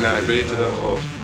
Nee, beter dan God.